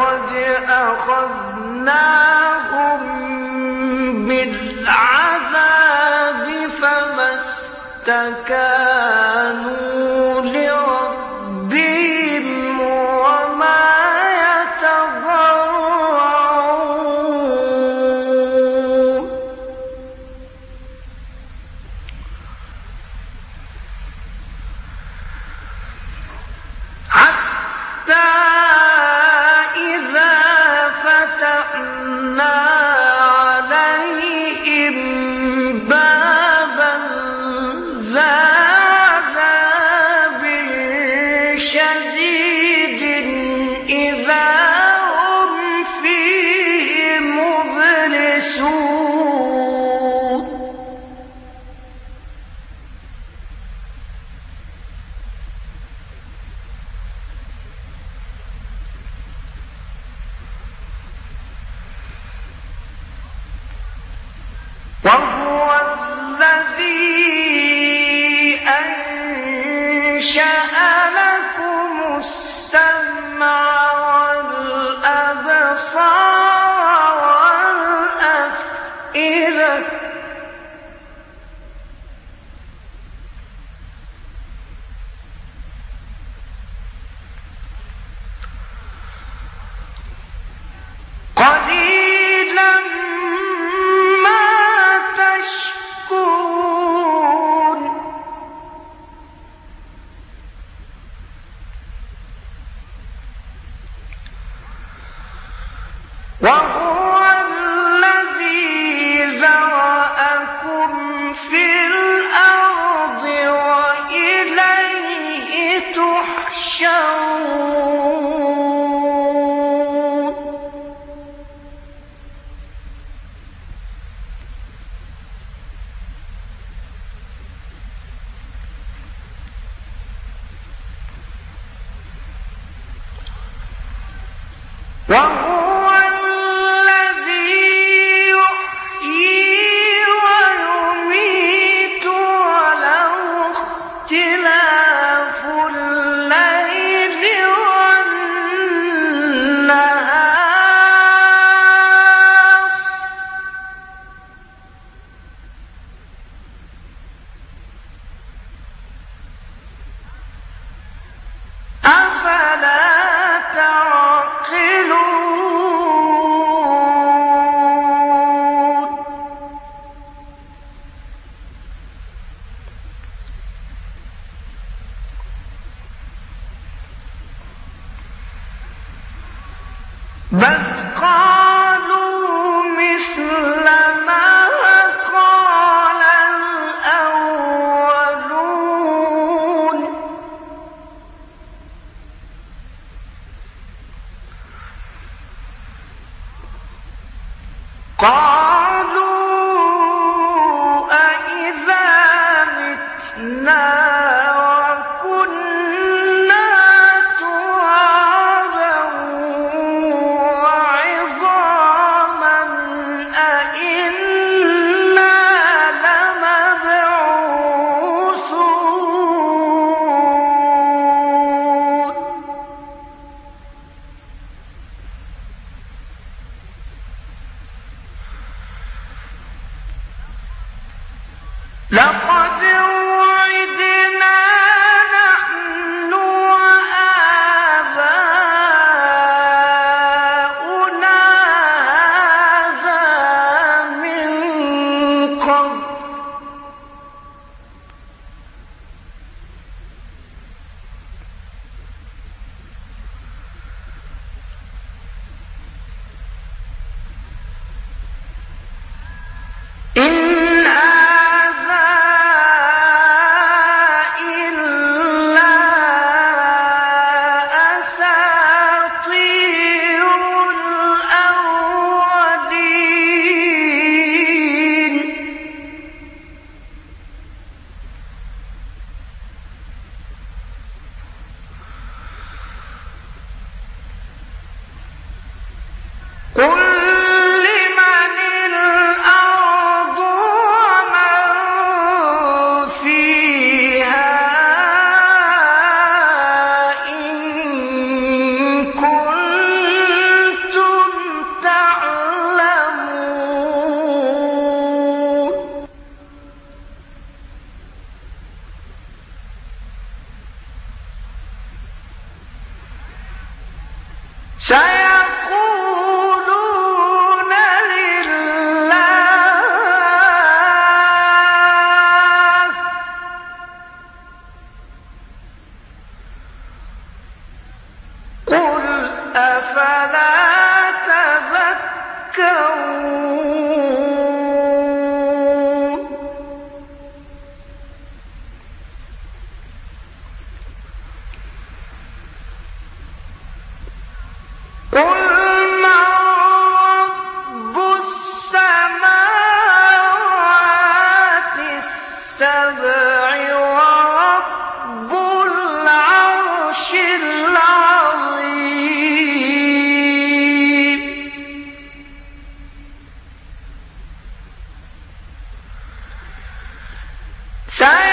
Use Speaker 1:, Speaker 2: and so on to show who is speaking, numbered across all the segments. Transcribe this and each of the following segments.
Speaker 1: لقد أخذناهم بالعذاب فما استكانوا Why? Saya Time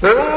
Speaker 1: Third,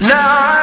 Speaker 1: لا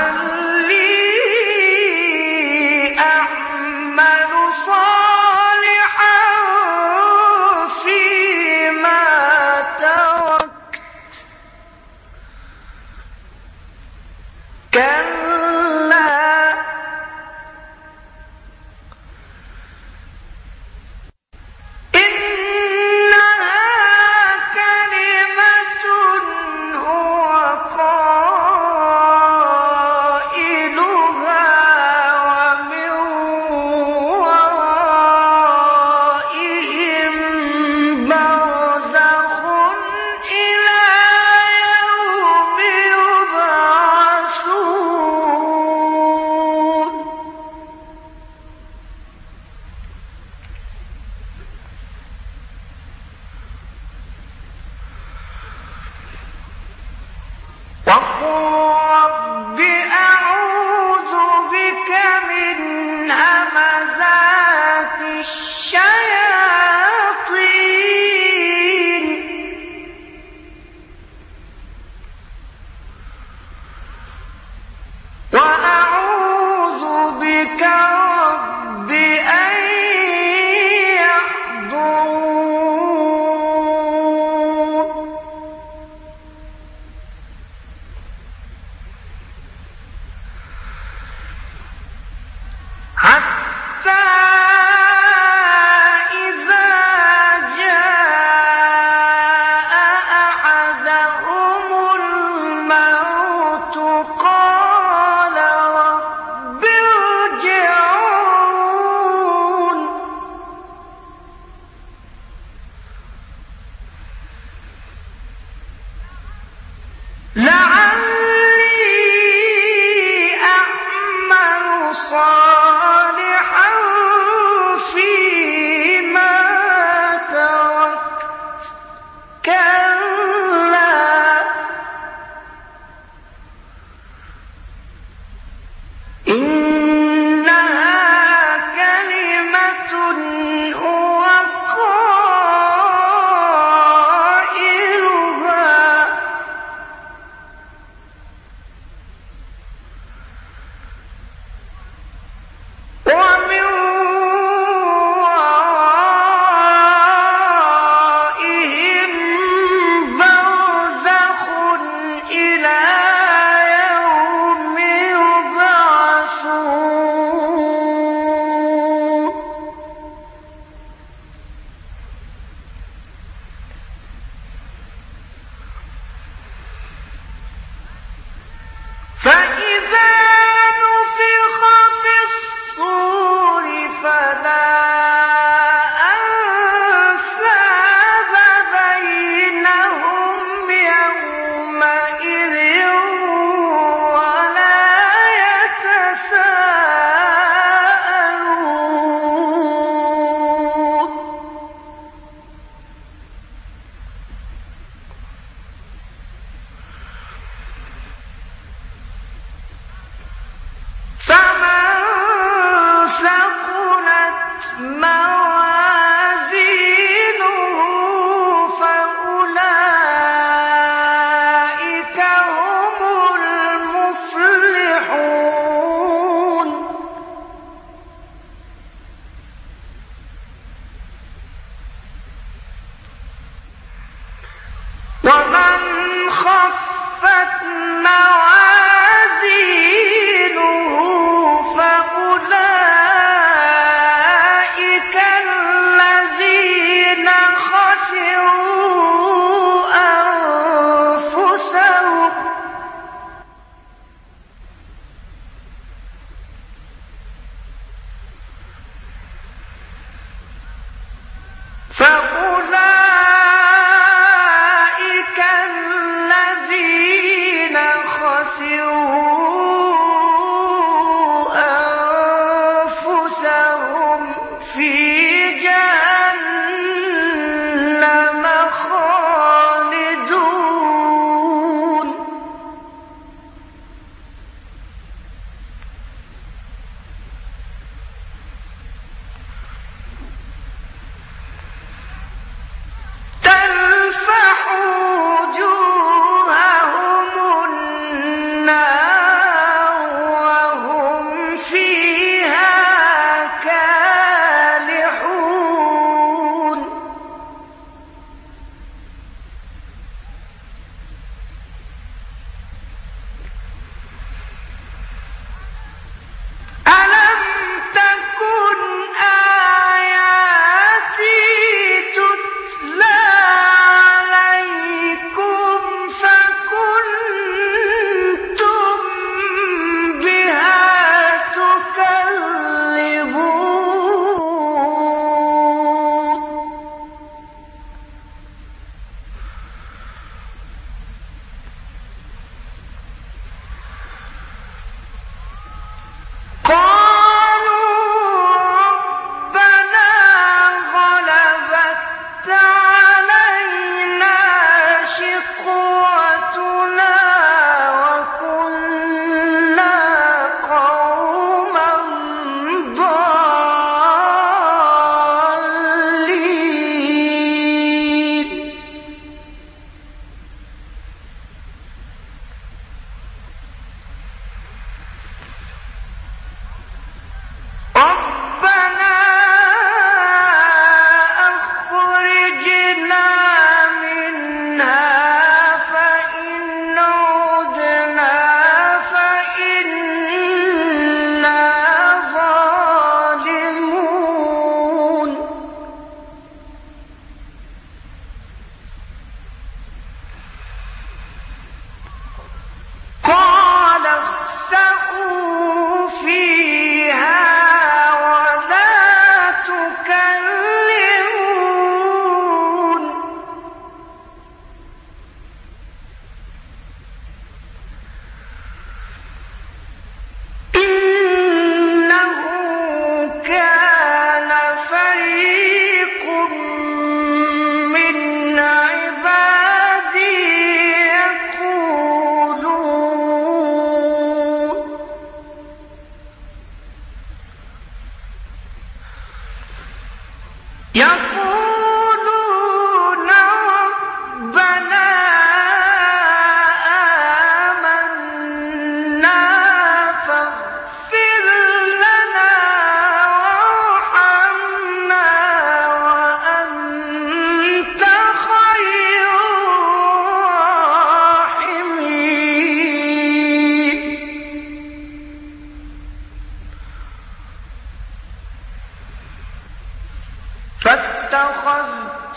Speaker 1: فاتخذتموهم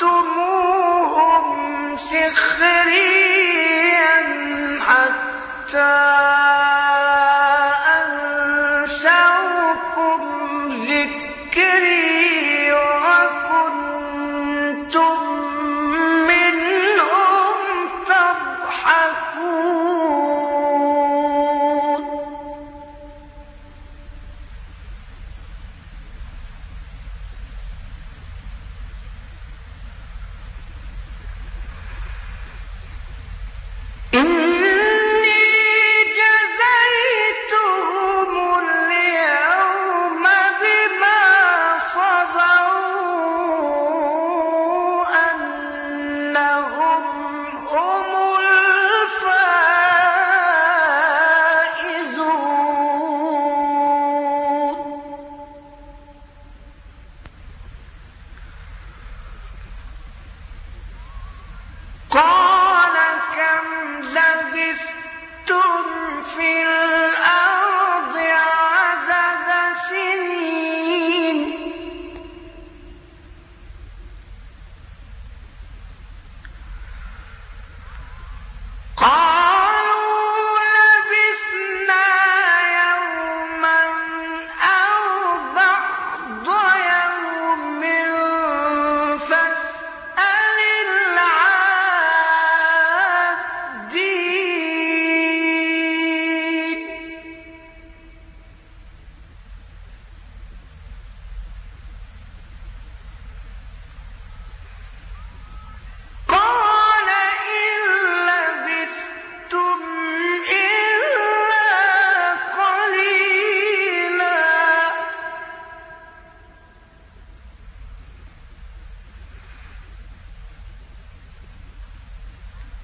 Speaker 1: سخريا حتى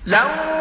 Speaker 1: 然后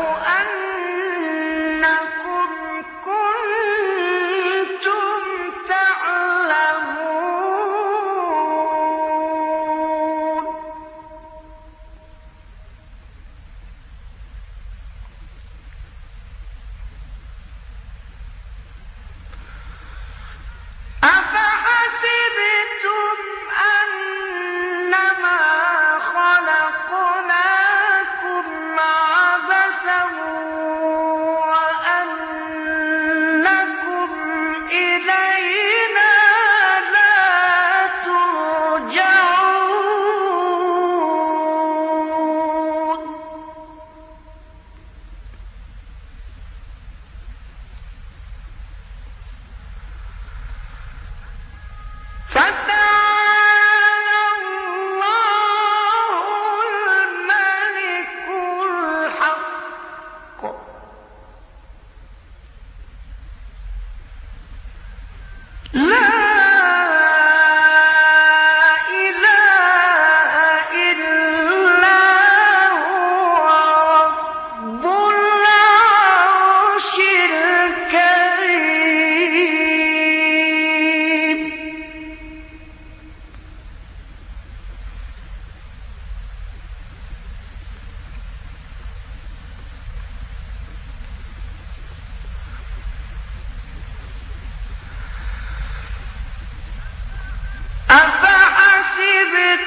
Speaker 1: أفحسبتم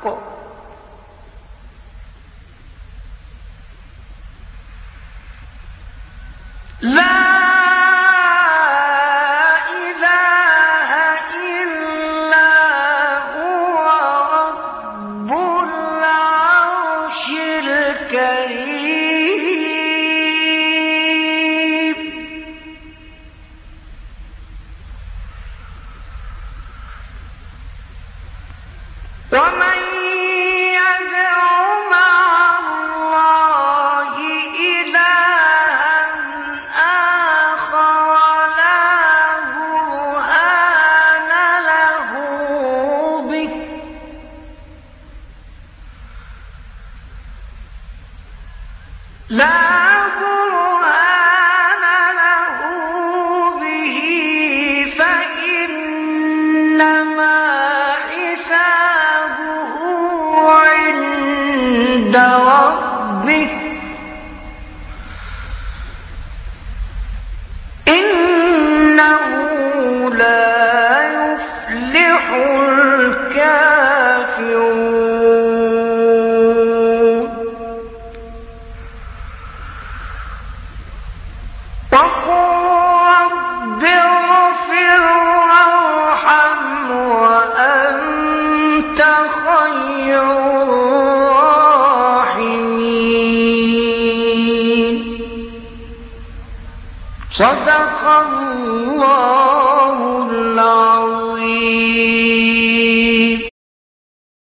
Speaker 1: 过。